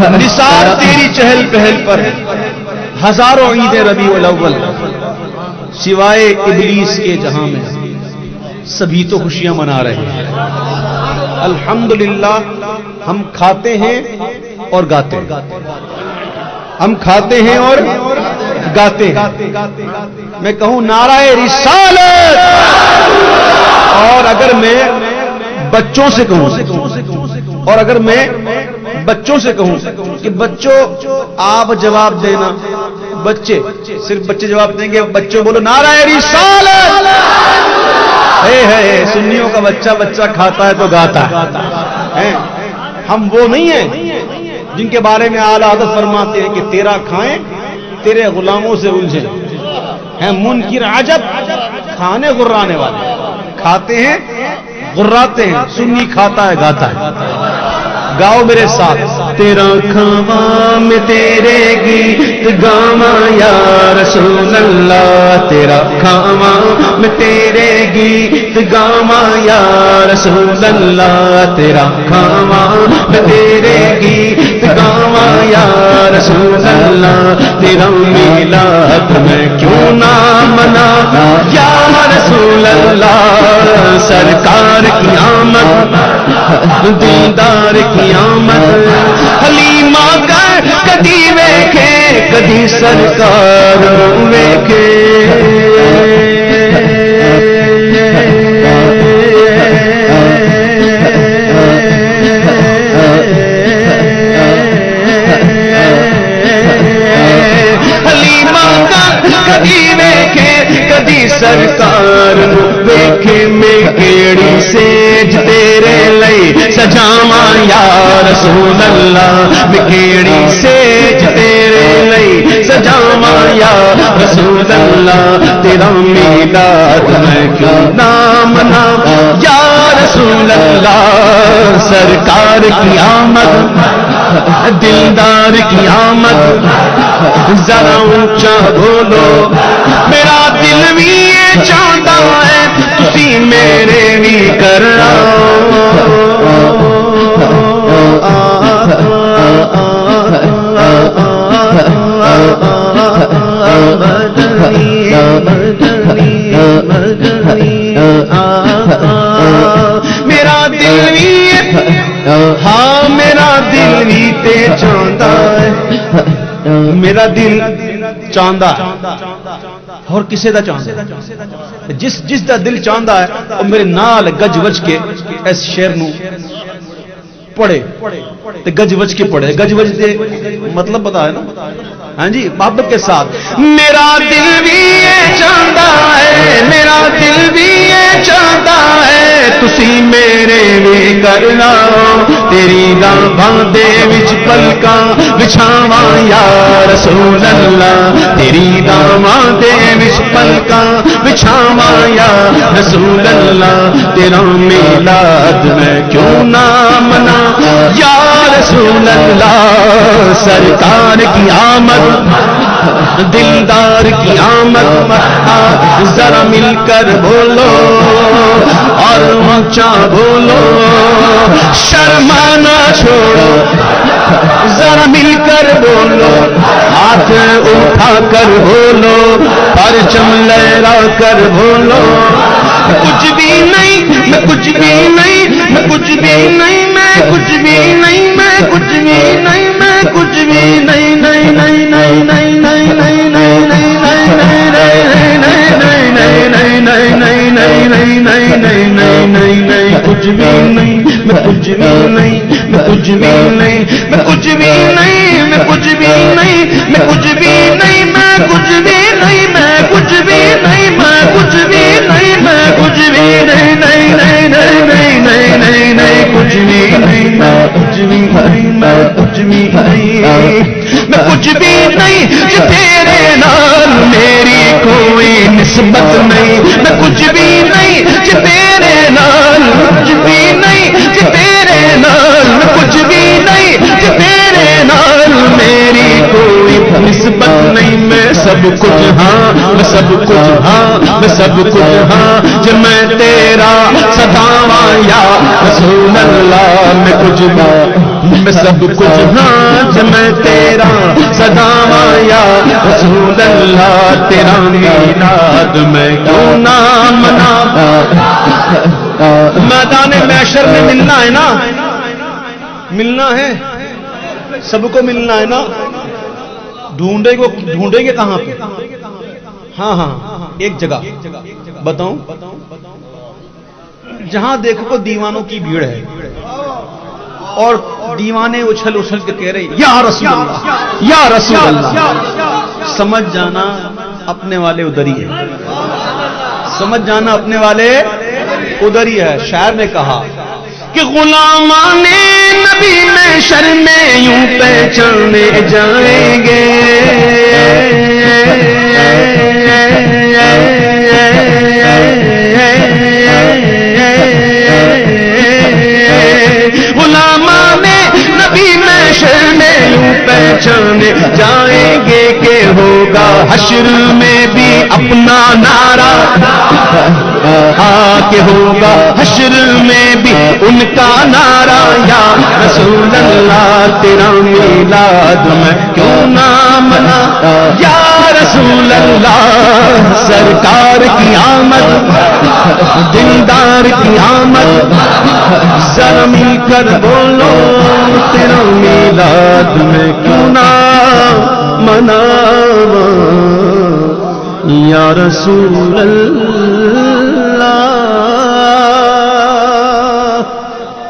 نثار تیری چہل پہل پر ہزاروں عید ربیع الاول، سوائے ابلیس کے جہاں میں۔ سبھی تو خوشیاں منا رہے ہیں۔ الحمدللہ، ہم کھاتے ہیں اور گاتے ہیں۔ ہم کھاتے ہیں اور گاتے ہیں۔ میں کہوں، نعرہ رسالت! اور اگر میں بچوں سے کہوں، اور اگر میں بچوں سے کہوں کہ بچوں، آپ جواب دینا۔ بچے، صرف بچے جواب دیں گے، بچوں بولو، نعرہ رسالت۔ ہے ہے سنیوں کا بچہ بچہ کھاتا ہے تو گاتا ہے۔ ہم وہ نہیں ہیں جن کے بارے میں اعلی عادت فرماتے ہیں کہ تیرا کھائیں، تیرے غلاموں سے الجھے ہیں من کی راجب کھانے غرانے والے۔ کھاتے ہیں، غراتے ہیں، سنی کھاتا ہے، گاتا ہے۔ گاؤ میرے ساتھ۔ تیرا کھاوا میں تیرے گیت گاوا یا رسول اللہ۔ تیرا کھاوا میں تیرے گیت گاوا یا رسول اللہ۔ تیرا کھاوا میں تیرے گیت سرکار کی آمد دیدار کی قیامت حلیمہ کر کدی ویکھے، کدی سرکار ویکھے۔ کدی کدی سرکار ویکھے۔ میں لئی سجاوا یا رسول اللہ میں سیج جی تیرے لئی سجاوا یا رسول اللہ تیرا میلاد میں کیوں نام نام یا رسول اللہ سرکار کی آمد، دلدار کی آمد، ذرا اونچا بولو، میرا دل بھی یہ چاہتا ہے تھی میرے بھی کرنا ہاں میرا دل بھی تے چاہتا ہے۔ میرا دل چاہتا اور کسے دا چاہتا جس جس دا دل چاہتا ہے وہ میرے نال گج وج کے اس شیر نو پڑھے۔ تے گج وج کے پڑھے۔ گج وج دے مطلب پتا ہے نا؟ ہاں جی محبت کے ساتھ۔ میرا دل بھی یہ چاہتا ہے، میرا دل بھی یہ چاہتا ہے۔ تسی میرے بھی کرنا۔ تیری گاں دے وچ پلکا بچھاوا یا رسول اللہ تیری گاں دے وچ پلکا بچھاوا یا رسول اللہ تیرا میلاد میں کیوں نہ منا یا رسول اللہ سرکار کی آمد۔ دلدار کی آمد ذرا مل کر بولو اور اونچا بولو، شرمانا چھوڑو، ذرا مل کر بولو، ہاتھ اٹھا کر بولو، پرچم لہرا کر بولو۔ کچھ بھی نہیں، میں کچھ بھی نہیں، میں کچھ بھی نہیں، میں کچھ بھی نہیں، میں کچھ بھی نہیں، میں کچھ بھی نہیں۔ نہیں میں کچھ بھی نہیں میں کچھ بھی نہیں میں کچھ بھی نہیں میں کچھ بھی نہیں میں کچھ بھی نہیں میں کچھ بھی نہیں میں کچھ بھی نہیں میں کچھ بھی نہیں میں کچھ بھی نہیں نہیں نہیں نہیں نہیں نہیں نہیں کچھ بھی نہیں میں کچھ بھی نہیں میں کچھ بھی نہیں میں کچھ بھی نہیں جو تیرے نال میری کوئی نسبت نہیں میں کچھ بھی نہیں جو تیرے نہیں جو تیرے نال میری کوئی نسبت نہیں، میں سب کچھ ہاں میں سب کچھ ہاں میں سب کچھ ہاں۔ جو میں تیرا سداوا یا رسول اللہ، میں کچھ ہاں میں سب کچھ ہاں۔ جو میں تیرا سداوا یا رسول اللہ، تیرا میلاد میں کیوں نہ منا میدان محشر میں ملنا ہے نا؟ ملنا ہے۔ سب کو ملنا ہے نا؟ ڈھونڈیں گے ڈھونڈیں گے کہاں پہ؟ ہاں،, ہاں ہاں ایک جگہ۔ بتاؤں؟ جہاں دیکھو کو دیوانوں کی بھیڑ ہے۔ اور دیوانے اچھل اچھل کے کہہ رہے یا رسول اللہ، یا رسول اللہ۔ سمجھ جانا اپنے والے ادھر ہی ہے۔ سمجھ جانا اپنے والے ادھر ہی ہے۔ شاعر نے کہا کہ غلامان نبی میں شرمے یوں پہچانے جائیں گے. میں پہچانے جائیں گے کہ ہوگا حشر میں اپنا نعرہ آ کے ہوگا حشر میں بھی ان کا نعرہ، یا رسول اللہ، تیرا میلاد میں کیوں نہ منا یا رسول اللہ، سرکار کی آمد، دلدار کی آمد ذرا مل کر بولو تیرا میلاد میں کیوں نہ منا یا رسول اللہ